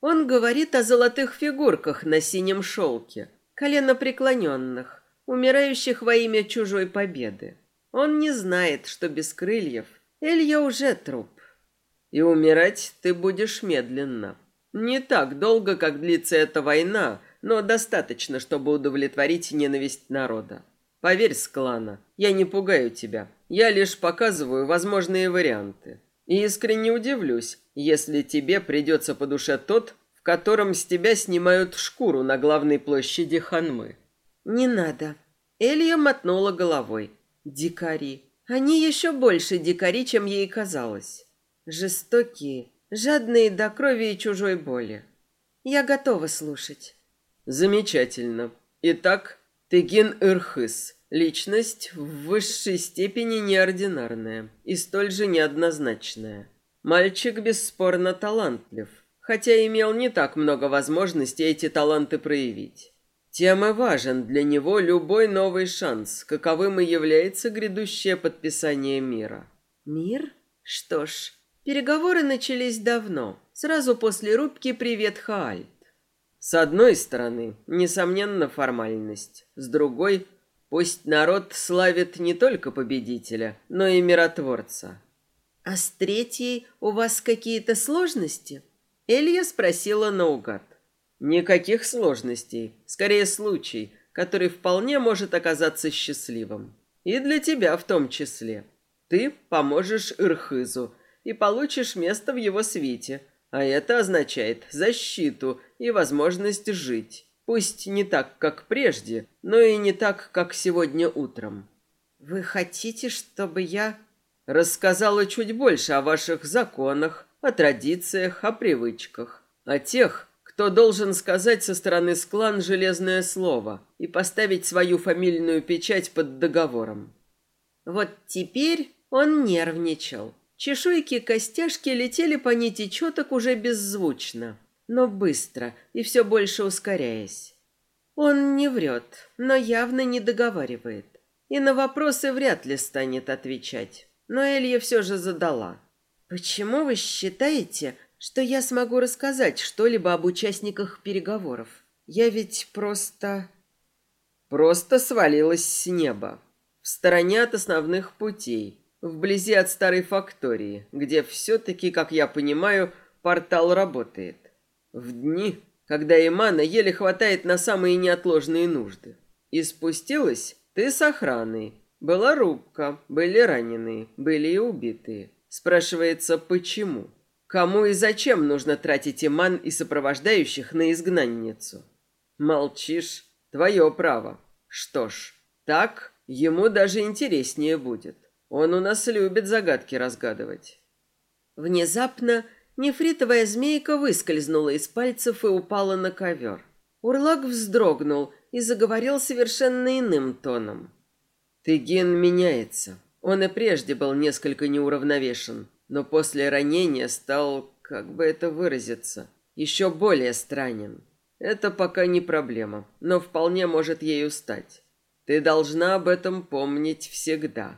Он говорит о золотых фигурках на синем шелке, колено преклоненных, умирающих во имя чужой победы. Он не знает, что без крыльев Элья уже труп. И умирать ты будешь медленно. Не так долго, как длится эта война, но достаточно, чтобы удовлетворить ненависть народа. Поверь, Склана, я не пугаю тебя. Я лишь показываю возможные варианты. И искренне удивлюсь, если тебе придется по душе тот, в котором с тебя снимают шкуру на главной площади Ханмы. Не надо. Элья мотнула головой. Дикари. Они еще больше дикари, чем ей казалось. Жестокие, жадные до крови и чужой боли. Я готова слушать. Замечательно. Итак, Тегин Ирхыс. Личность в высшей степени неординарная и столь же неоднозначная. Мальчик бесспорно талантлив, хотя имел не так много возможностей эти таланты проявить. Тем и важен для него любой новый шанс, каковым и является грядущее подписание мира. Мир? Что ж, Переговоры начались давно, сразу после рубки «Привет, Хаальт». С одной стороны, несомненно, формальность. С другой, пусть народ славит не только победителя, но и миротворца. «А с третьей у вас какие-то сложности?» Элья спросила наугад. «Никаких сложностей, скорее случай, который вполне может оказаться счастливым. И для тебя в том числе. Ты поможешь Ирхызу, и получишь место в его свите, А это означает защиту и возможность жить. Пусть не так, как прежде, но и не так, как сегодня утром. Вы хотите, чтобы я рассказала чуть больше о ваших законах, о традициях, о привычках, о тех, кто должен сказать со стороны склан железное слово и поставить свою фамильную печать под договором. Вот теперь он нервничал. Чешуйки-костяшки летели по нити четок уже беззвучно но быстро и все больше ускоряясь. Он не врет, но явно не договаривает. И на вопросы вряд ли станет отвечать. Но Элья все же задала. «Почему вы считаете, что я смогу рассказать что-либо об участниках переговоров? Я ведь просто...» «Просто свалилась с неба. В стороне от основных путей, вблизи от старой фактории, где все-таки, как я понимаю, портал работает. В дни, когда Имана еле хватает на самые неотложные нужды. И спустилась ты с охраной. Была рубка, были раненые, были и убитые. Спрашивается, почему? Кому и зачем нужно тратить Иман и сопровождающих на изгнанницу? Молчишь? Твое право. Что ж, так ему даже интереснее будет. Он у нас любит загадки разгадывать. Внезапно Нефритовая змейка выскользнула из пальцев и упала на ковер. Урлак вздрогнул и заговорил совершенно иным тоном. Тыгин меняется. Он и прежде был несколько неуравновешен, но после ранения стал, как бы это выразиться, еще более странен. Это пока не проблема, но вполне может ею стать. Ты должна об этом помнить всегда.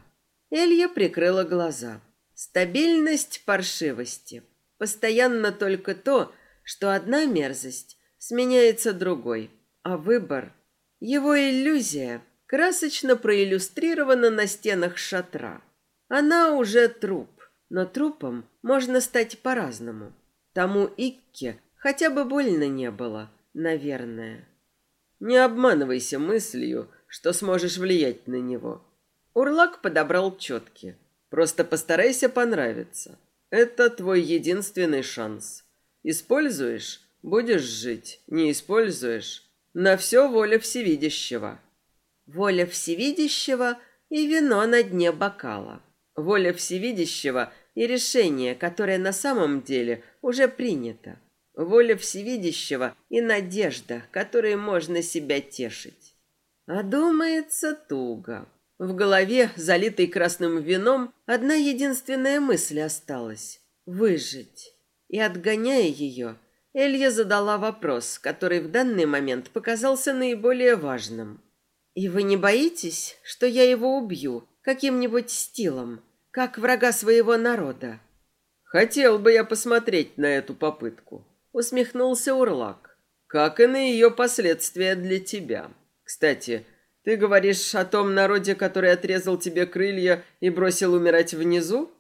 Элья прикрыла глаза. Стабильность паршивости. Постоянно только то, что одна мерзость сменяется другой, а выбор, его иллюзия, красочно проиллюстрирована на стенах шатра. Она уже труп, но трупом можно стать по-разному. Тому Икке хотя бы больно не было, наверное. Не обманывайся мыслью, что сможешь влиять на него. Урлак подобрал четки. Просто постарайся понравиться. Это твой единственный шанс. Используешь – будешь жить. Не используешь – на все воля всевидящего. Воля всевидящего и вино на дне бокала. Воля всевидящего и решение, которое на самом деле уже принято. Воля всевидящего и надежда, которой можно себя тешить. А думается туго. В голове, залитой красным вином, одна единственная мысль осталась — выжить. И отгоняя ее, Элья задала вопрос, который в данный момент показался наиболее важным. «И вы не боитесь, что я его убью каким-нибудь стилом, как врага своего народа?» «Хотел бы я посмотреть на эту попытку», — усмехнулся Урлак. «Как и на ее последствия для тебя. Кстати, — ты говоришь о том народе, который отрезал тебе крылья и бросил умирать внизу?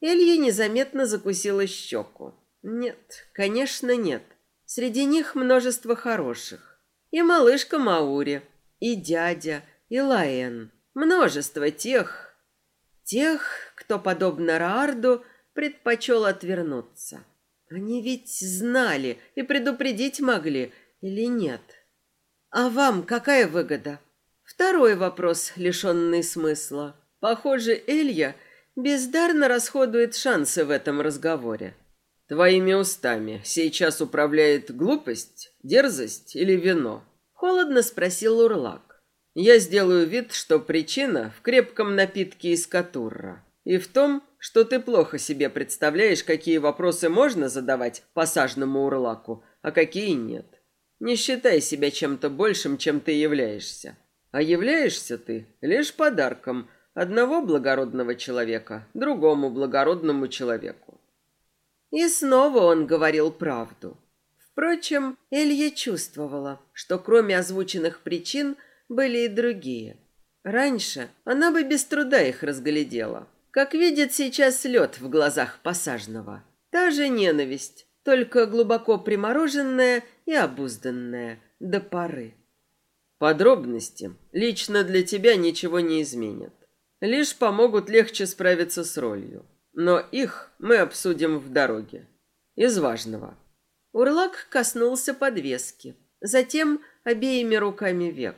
Элья незаметно закусила щеку. Нет, конечно, нет. Среди них множество хороших. И малышка Маури, и дядя, и Лаэн. Множество тех, тех, кто, подобно Раарду, предпочел отвернуться. Они ведь знали и предупредить могли, или нет? А вам какая выгода? Второй вопрос, лишенный смысла. Похоже, Элья бездарно расходует шансы в этом разговоре. Твоими устами сейчас управляет глупость, дерзость или вино? Холодно спросил Урлак. Я сделаю вид, что причина в крепком напитке из катурра и в том, что ты плохо себе представляешь, какие вопросы можно задавать посажному урлаку, а какие нет. Не считай себя чем-то большим, чем ты являешься. А являешься ты лишь подарком одного благородного человека другому благородному человеку. И снова он говорил правду. Впрочем, Элья чувствовала, что кроме озвученных причин были и другие. Раньше она бы без труда их разглядела, как видит сейчас лед в глазах посажного. Та же ненависть, только глубоко примороженная и обузданная до поры. Подробности лично для тебя ничего не изменят. Лишь помогут легче справиться с ролью. Но их мы обсудим в дороге. из важного. Урлак коснулся подвески, затем обеими руками век.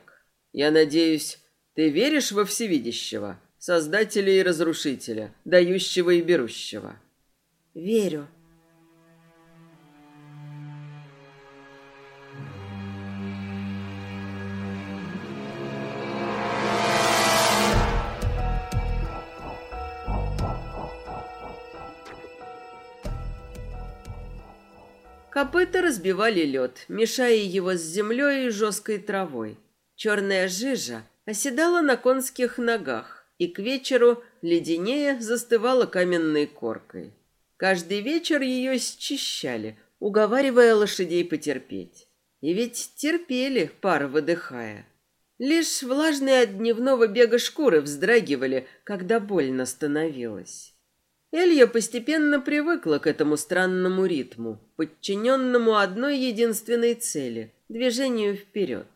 Я надеюсь, ты веришь во всевидящего, создателя и разрушителя, дающего и берущего? Верю. Копыта разбивали лед, мешая его с землей и жесткой травой. Черная жижа оседала на конских ногах и к вечеру леденее застывала каменной коркой. Каждый вечер ее счищали, уговаривая лошадей потерпеть. И ведь терпели, пар выдыхая. Лишь влажные от дневного бега шкуры вздрагивали, когда больно становилось. Элья постепенно привыкла к этому странному ритму, подчиненному одной единственной цели – движению вперед.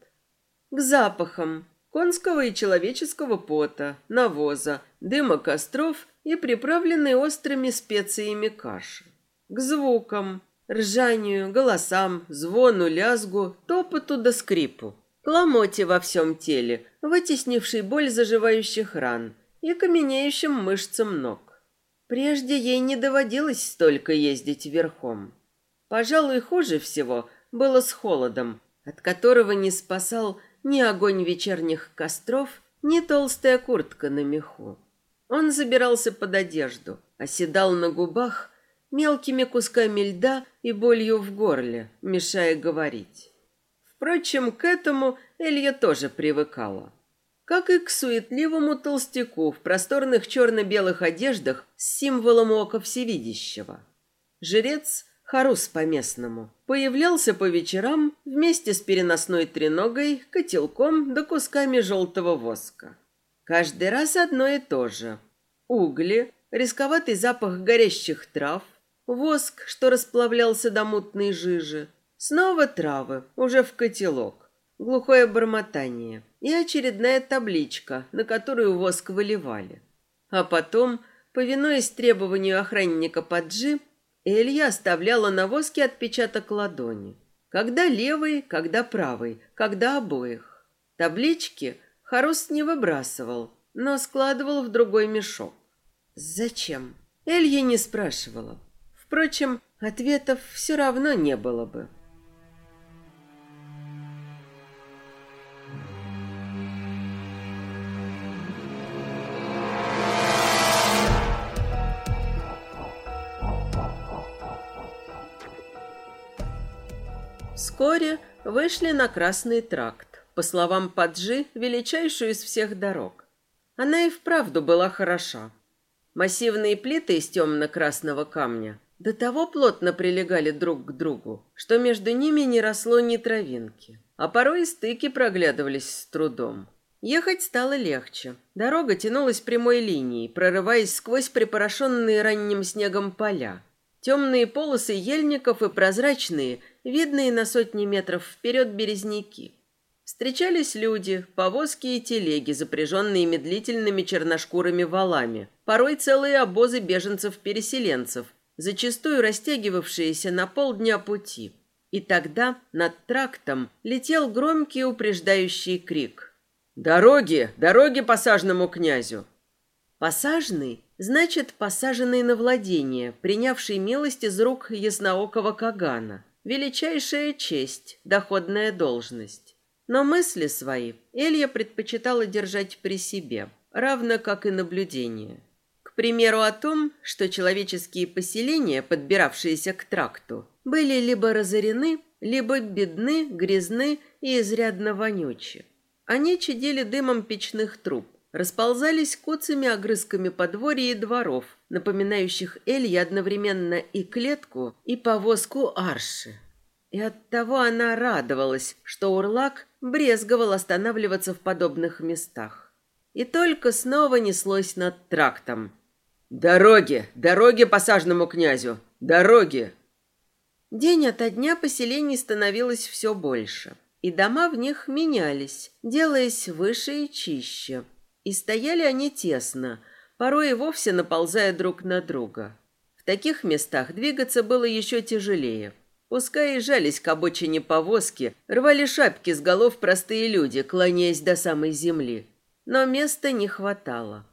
К запахам конского и человеческого пота, навоза, дыма костров и приправленной острыми специями каши. К звукам – ржанию, голосам, звону, лязгу, топоту да скрипу. К ломоте во всем теле, вытеснившей боль заживающих ран и каменеющим мышцам ног. Прежде ей не доводилось столько ездить верхом. Пожалуй, хуже всего было с холодом, от которого не спасал ни огонь вечерних костров, ни толстая куртка на меху. Он забирался под одежду, оседал на губах мелкими кусками льда и болью в горле, мешая говорить. Впрочем, к этому Элья тоже привыкала как и к суетливому толстяку в просторных черно-белых одеждах с символом ока всевидящего. Жрец, Харус по-местному, появлялся по вечерам вместе с переносной треногой, котелком да кусками желтого воска. Каждый раз одно и то же. Угли, рисковатый запах горящих трав, воск, что расплавлялся до мутной жижи, снова травы, уже в котелок глухое бормотание и очередная табличка, на которую воск выливали. А потом, повинуясь требованию охранника Паджи, Элья оставляла на воске отпечаток ладони. Когда левый, когда правый, когда обоих. Таблички Харус не выбрасывал, но складывал в другой мешок. Зачем? Элья не спрашивала. Впрочем, ответов все равно не было бы. Вскоре вышли на Красный тракт, по словам Паджи, величайшую из всех дорог. Она и вправду была хороша. Массивные плиты из темно-красного камня до того плотно прилегали друг к другу, что между ними не росло ни травинки, а порой и стыки проглядывались с трудом. Ехать стало легче. Дорога тянулась прямой линией, прорываясь сквозь припорошенные ранним снегом поля. Темные полосы ельников и прозрачные – видные на сотни метров вперед березняки. Встречались люди, повозки и телеги, запряженные медлительными черношкурыми валами, порой целые обозы беженцев-переселенцев, зачастую растягивавшиеся на полдня пути. И тогда над трактом летел громкий упреждающий крик. «Дороги! Дороги посажному князю!» Посажный значит посаженный на владение, принявший милость из рук ясноокого Кагана – Величайшая честь, доходная должность. Но мысли свои Элья предпочитала держать при себе, равно как и наблюдение. К примеру о том, что человеческие поселения, подбиравшиеся к тракту, были либо разорены, либо бедны, грязны и изрядно вонючи. Они чадили дымом печных труб, расползались куцами огрызками подворья и дворов, напоминающих Элье одновременно и клетку, и повозку арши. И оттого она радовалась, что Урлак брезговал останавливаться в подобных местах. И только снова неслось над трактом. «Дороги! Дороги посажному князю! Дороги!» День ото дня поселений становилось все больше, и дома в них менялись, делаясь выше и чище. И стояли они тесно, порой и вовсе наползая друг на друга. В таких местах двигаться было еще тяжелее. Пускай и жались к обочине повозки, рвали шапки с голов простые люди, клоняясь до самой земли. Но места не хватало.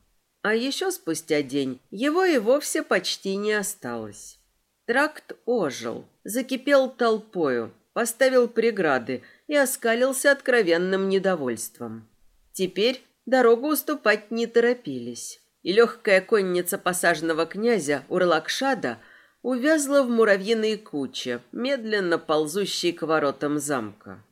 А еще спустя день его и вовсе почти не осталось. Тракт ожил, закипел толпою, поставил преграды и оскалился откровенным недовольством. Теперь дорогу уступать не торопились, и легкая конница посаженного князя Урлакшада увязла в муравьиной куче, медленно ползущей к воротам замка.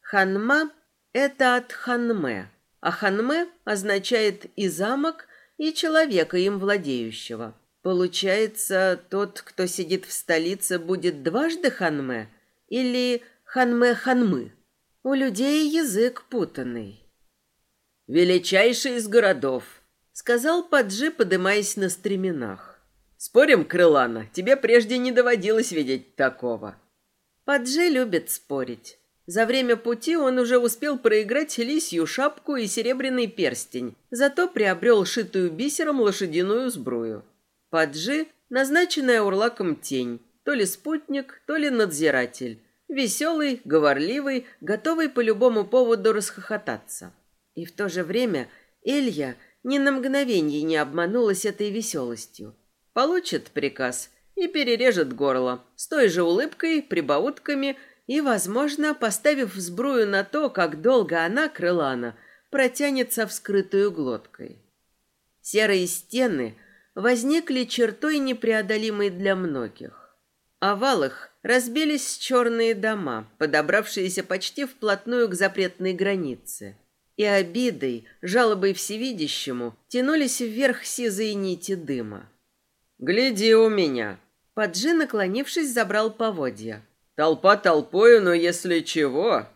Ханма – это от ханме, а ханме означает и замок, и человека им владеющего. Получается, тот, кто сидит в столице, будет дважды ханме или ханме-ханмы? У людей язык путанный. «Величайший из городов», — сказал Паджи, подымаясь на стременах. «Спорим, Крылана, тебе прежде не доводилось видеть такого». Паджи любит спорить. За время пути он уже успел проиграть лисью шапку и серебряный перстень, зато приобрел шитую бисером лошадиную сбрую. Паджи – назначенная урлаком тень, то ли спутник, то ли надзиратель. Веселый, говорливый, готовый по любому поводу расхохотаться. И в то же время Элья ни на мгновение не обманулась этой веселостью. Получит приказ и перережет горло с той же улыбкой, прибаутками и, возможно, поставив сбрую на то, как долго она, крылана, протянется вскрытую глоткой. Серые стены возникли чертой непреодолимой для многих. Овал их разбились черные дома, подобравшиеся почти вплотную к запретной границе – и обидой, жалобой всевидящему тянулись вверх сизые нити дыма. «Гляди у меня!» Поджи, наклонившись, забрал поводья. «Толпа толпою, но если чего...»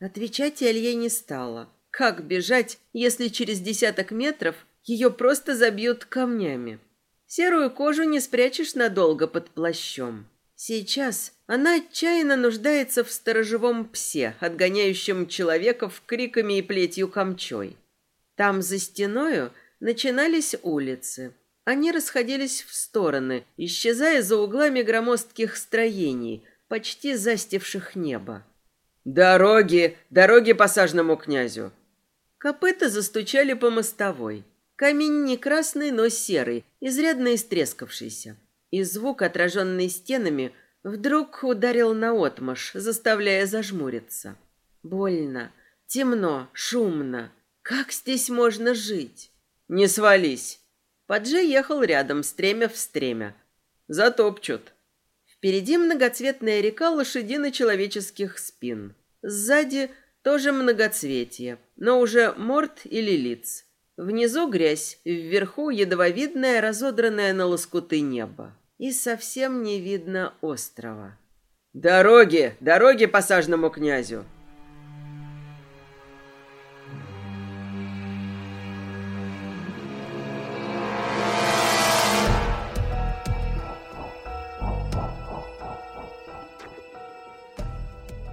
Отвечать Илье не стало. Как бежать, если через десяток метров ее просто забьют камнями? Серую кожу не спрячешь надолго под плащом. Сейчас она отчаянно нуждается в сторожевом псе, отгоняющем человеков криками и плетью камчой. Там за стеною начинались улицы. Они расходились в стороны, исчезая за углами громоздких строений, почти застивших небо. «Дороги! Дороги посажному князю!» Копыта застучали по мостовой. Камень не красный, но серый, изрядно истрескавшийся и звук, отраженный стенами, вдруг ударил наотмашь, заставляя зажмуриться. Больно, темно, шумно. Как здесь можно жить? Не свались. Падже ехал рядом, стремя в стремя. Затопчут. Впереди многоцветная река лошадино-человеческих спин. Сзади тоже многоцветие, но уже морд или лиц. Внизу грязь, вверху едвовидное, разодранное на лоскуты небо и совсем не видно острова. «Дороги! Дороги посажному князю!»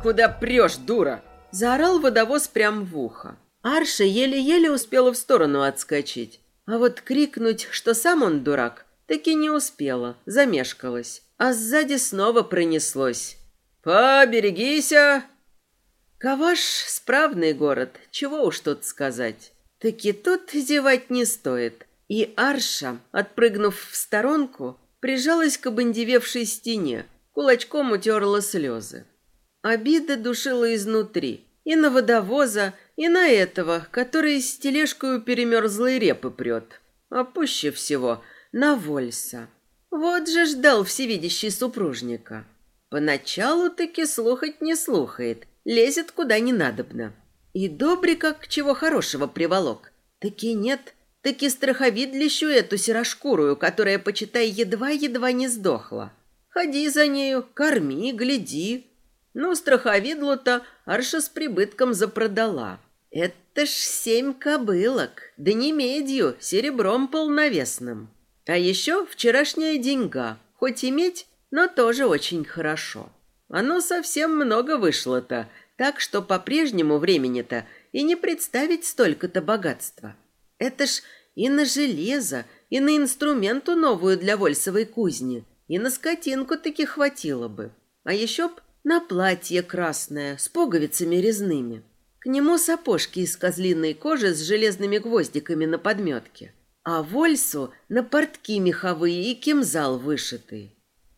«Куда прешь, дура?» – заорал водовоз прямо в ухо. Арша еле-еле успела в сторону отскочить. А вот крикнуть, что сам он дурак, Таки не успела, замешкалась, а сзади снова пронеслось. «Поберегися!» Каваш — справный город, чего уж тут сказать. Таки тут зевать не стоит. И Арша, отпрыгнув в сторонку, прижалась к обындевевшей стене, кулачком утерла слезы. Обида душила изнутри, и на водовоза, и на этого, который с тележкою перемерзлой репы прет. А пуще всего — на Вольса. Вот же ждал всевидящий супружника. Поначалу-таки слухать не слухает, лезет куда не надобно. И добрый как чего хорошего приволок. Таки нет, таки страховидлищу эту серошкурую, которая, почитай, едва-едва не сдохла. Ходи за нею, корми, гляди. Ну, страховидлу-то Арша с прибытком запродала. Это ж семь кобылок, да не медью, серебром полновесным. А еще вчерашняя деньга, хоть иметь, но тоже очень хорошо. Оно совсем много вышло-то, так что по прежнему времени-то и не представить столько-то богатства. Это ж и на железо, и на инструменту новую для вольсовой кузни, и на скотинку таки хватило бы. А еще б на платье красное с пуговицами резными. К нему сапожки из козлиной кожи с железными гвоздиками на подметке, а вольсу на портки меховые и кимзал вышитый.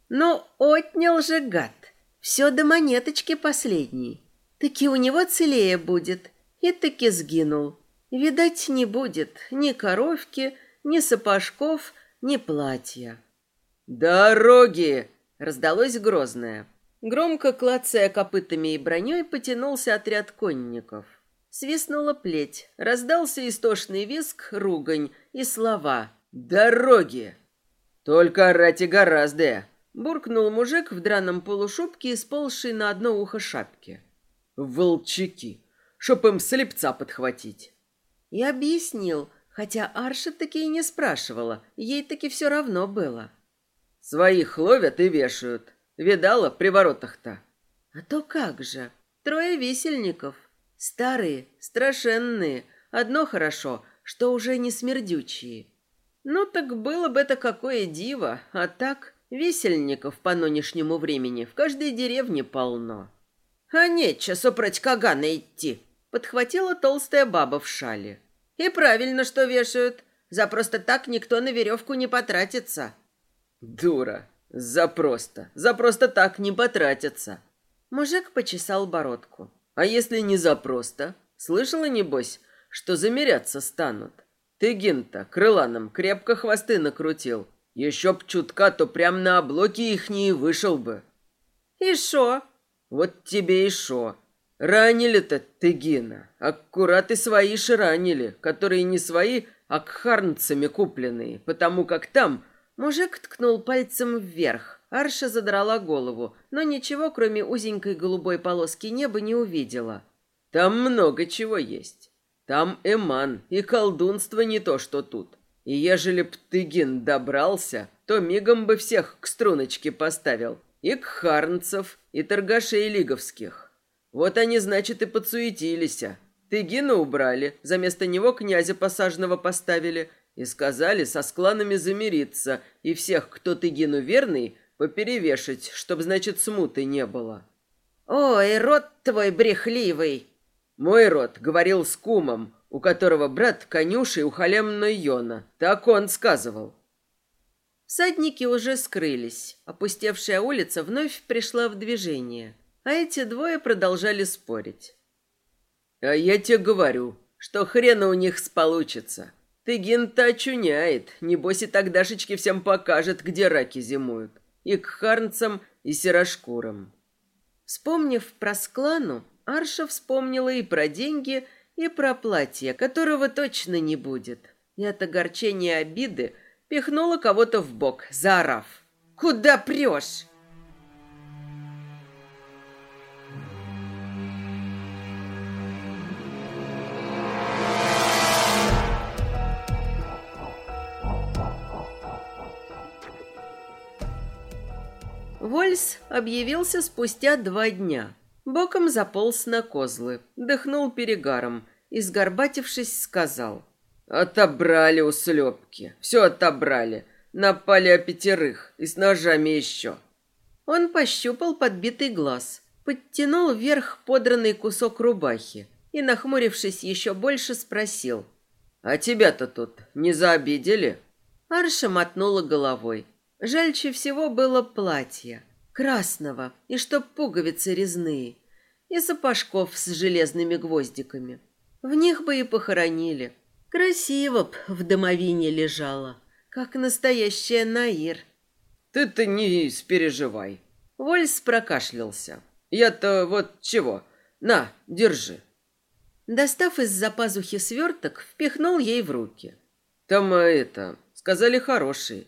Но отнял же гад, все до монеточки последней. Таки у него целее будет, и таки сгинул. Видать, не будет ни коровки, ни сапожков, ни платья. «Дороги!» — раздалось грозное. Громко клацая копытами и броней, потянулся отряд конников. Свистнула плеть, раздался истошный визг, ругань и слова «Дороги!». «Только орать и гораздо!» — буркнул мужик в драном полушубке, сползший на одно ухо шапки. «Волчаки! Чтоб им слепца подхватить!» И объяснил, хотя Арша таки и не спрашивала, ей таки все равно было. «Своих ловят и вешают. Видала при воротах-то? А то как же. Трое висельников. Старые, страшенные. Одно хорошо, что уже не смердючие. Ну так было бы это какое диво, а так висельников по нынешнему времени в каждой деревне полно. А нечего супроть Кагана идти, подхватила толстая баба в шале. И правильно, что вешают. За просто так никто на веревку не потратится. Дура, за просто. За просто так не потратятся. Мужик почесал бородку. А если не за просто? Слышала, небось, что замеряться станут? Ты, Гинта, крыланом крепко хвосты накрутил. Еще б чутка, то прям на облоки ихние вышел бы. И шо? Вот тебе и шо. Ранили-то ты, Гина. Аккурат и свои ж ранили, которые не свои, а кхарнцами купленные, потому как там Мужик ткнул пальцем вверх. Арша задрала голову, но ничего, кроме узенькой голубой полоски неба, не увидела. Там много чего есть. Там эман, и колдунство не то, что тут. И ежели б Тыгин добрался, то мигом бы всех к струночке поставил. И к харнцев, и торгашей лиговских. Вот они, значит, и подсуетились. Тыгина убрали, за место него князя посаженного поставили – и сказали со скланами замириться и всех, кто Тыгину верный, поперевешать, чтоб, значит, смуты не было. Ой, рот твой брехливый! Мой род говорил с кумом, у которого брат конюшей у халемной Йона. Так он сказывал. Садники уже скрылись. Опустевшая улица вновь пришла в движение. А эти двое продолжали спорить. А я тебе говорю, что хрена у них сполучится. Тыгин-то очуняет, небось и тогдашечки всем покажет, где раки зимуют. И к харнцам, и серошкурам. Вспомнив про склану, Арша вспомнила и про деньги, и про платье, которого точно не будет. И от огорчения обиды пихнула кого-то в бок, заорав. «Куда прешь?» Вольс объявился спустя два дня. Боком заполз на козлы, дыхнул перегаром и, сгорбатившись, сказал. «Отобрали у слепки, все отобрали. Напали о пятерых и с ножами еще». Он пощупал подбитый глаз, подтянул вверх подранный кусок рубахи и, нахмурившись еще больше, спросил. «А тебя-то тут не заобидели?» Арша мотнула головой. Жальче всего было платье. Красного, и чтоб пуговицы резные. И сапожков с железными гвоздиками. В них бы и похоронили. Красиво б в домовине лежала, как настоящая Наир. Ты-то не переживай. Вольс прокашлялся. Я-то вот чего. На, держи. Достав из-за пазухи сверток, впихнул ей в руки. Там а, это, сказали хорошие.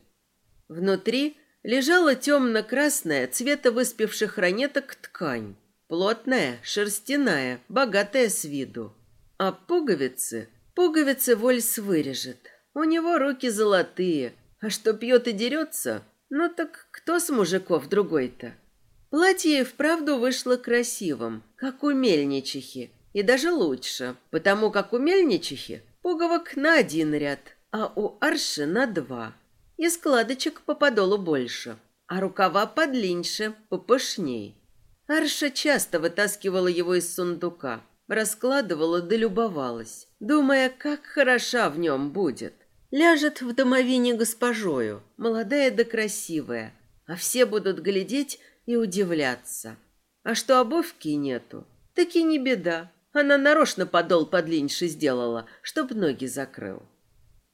Внутри лежала темно-красная, цвета выспевших ранеток ткань. Плотная, шерстяная, богатая с виду. А пуговицы... Пуговицы Вольс вырежет. У него руки золотые. А что пьет и дерется? Ну так кто с мужиков другой-то? Платье вправду вышло красивым, как у мельничихи. И даже лучше, потому как у мельничихи пуговок на один ряд, а у Арши на два. И складочек по подолу больше, а рукава подлиннее, попышней. Арша часто вытаскивала его из сундука, раскладывала да любовалась, думая, как хороша в нем будет. Ляжет в домовине госпожою, молодая да красивая, а все будут глядеть и удивляться. А что обувки нету, так и не беда. Она нарочно подол подлиннее сделала, чтоб ноги закрыл.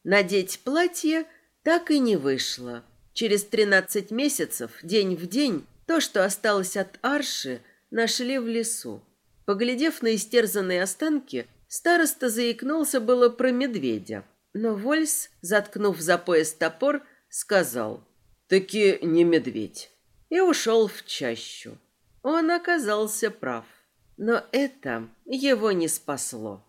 Надеть платье так и не вышло. Через тринадцать месяцев, день в день, то, что осталось от Арши, нашли в лесу. Поглядев на истерзанные останки, староста заикнулся было про медведя. Но Вольс, заткнув за пояс топор, сказал «Таки не медведь» и ушел в чащу. Он оказался прав, но это его не спасло.